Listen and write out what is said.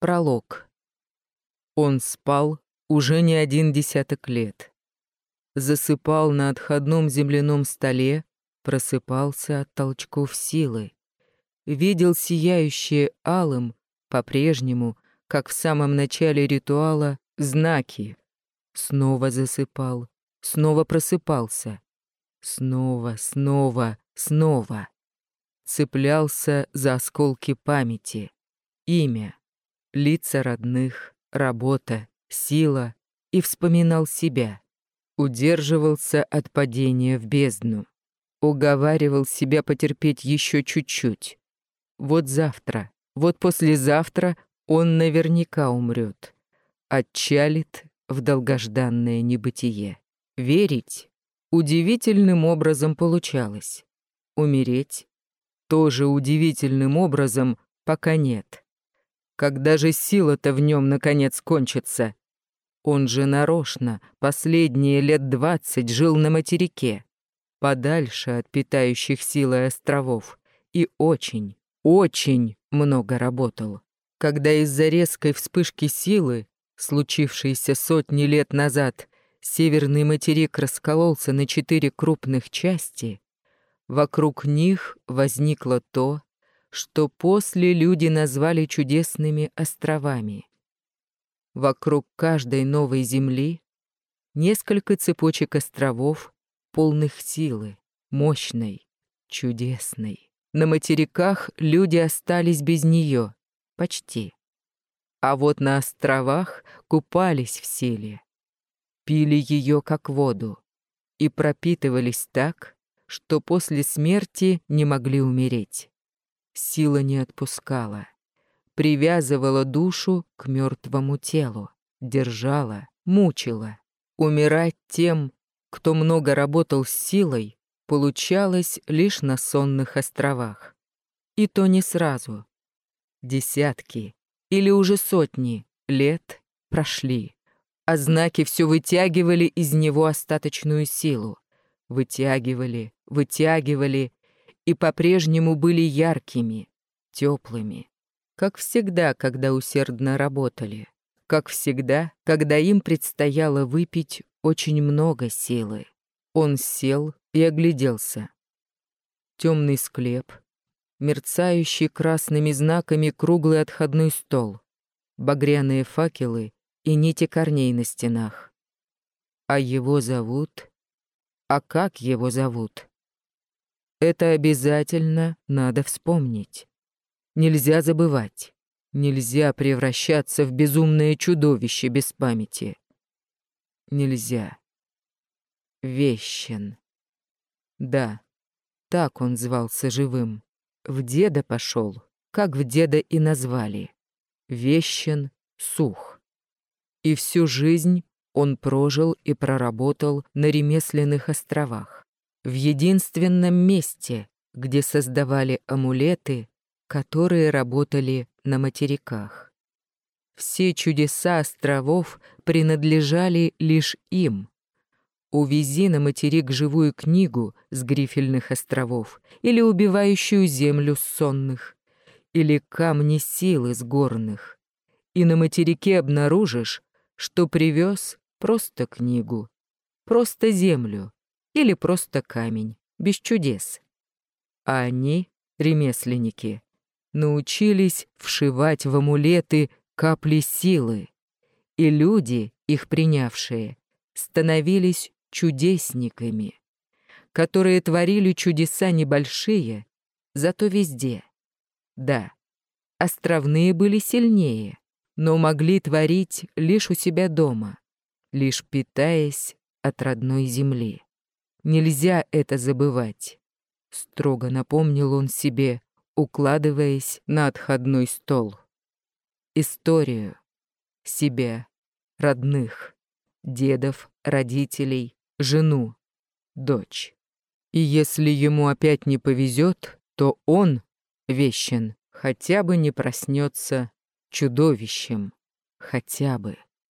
Пролог. Он спал уже не один десяток лет. Засыпал на отходном земляном столе, просыпался от толчков силы. Видел сияющие алым, по-прежнему, как в самом начале ритуала, знаки. Снова засыпал, снова просыпался. Снова, снова, снова. Цеплялся за осколки памяти. Имя, лица родных, работа, сила и вспоминал себя. Удерживался от падения в бездну. Уговаривал себя потерпеть еще чуть-чуть. Вот завтра, вот послезавтра он наверняка умрет. Отчалит в долгожданное небытие. Верить удивительным образом получалось. Умереть тоже удивительным образом пока нет. Когда же сила-то в нем наконец кончится? Он же нарочно последние лет двадцать жил на материке, подальше от питающих силой островов, и очень, очень много работал. Когда из-за резкой вспышки силы, случившейся сотни лет назад, северный материк раскололся на четыре крупных части, вокруг них возникло то, что после люди назвали чудесными островами. Вокруг каждой новой земли несколько цепочек островов, полных силы, мощной, чудесной. На материках люди остались без нее, почти. А вот на островах купались в силе, пили ее как воду и пропитывались так, что после смерти не могли умереть. Сила не отпускала, привязывала душу к мертвому телу, держала, мучила. Умирать тем, кто много работал с силой, получалось лишь на сонных островах. И то не сразу. Десятки или уже сотни лет прошли, а знаки все вытягивали из него остаточную силу. Вытягивали, вытягивали и по-прежнему были яркими, теплыми, как всегда, когда усердно работали, как всегда, когда им предстояло выпить очень много силы. Он сел и огляделся. Темный склеп, мерцающий красными знаками круглый отходной стол, багряные факелы и нити корней на стенах. А его зовут... А как его зовут? Это обязательно надо вспомнить. Нельзя забывать. Нельзя превращаться в безумное чудовище без памяти. Нельзя. Вещен. Да, так он звался живым. В деда пошел, как в деда и назвали. Вещен сух. И всю жизнь он прожил и проработал на ремесленных островах в единственном месте, где создавали амулеты, которые работали на материках. Все чудеса островов принадлежали лишь им. Увези на материк живую книгу с Грифельных островов или убивающую землю с сонных, или камни силы с горных, и на материке обнаружишь, что привез просто книгу, просто землю, или просто камень, без чудес. А они, ремесленники, научились вшивать в амулеты капли силы, и люди, их принявшие, становились чудесниками, которые творили чудеса небольшие, зато везде. Да, островные были сильнее, но могли творить лишь у себя дома, лишь питаясь от родной земли. Нельзя это забывать, строго напомнил он себе, укладываясь на отходной стол. Историю, себя, родных, дедов, родителей, жену, дочь. И если ему опять не повезет, то он, вещен, хотя бы не проснется чудовищем, хотя бы.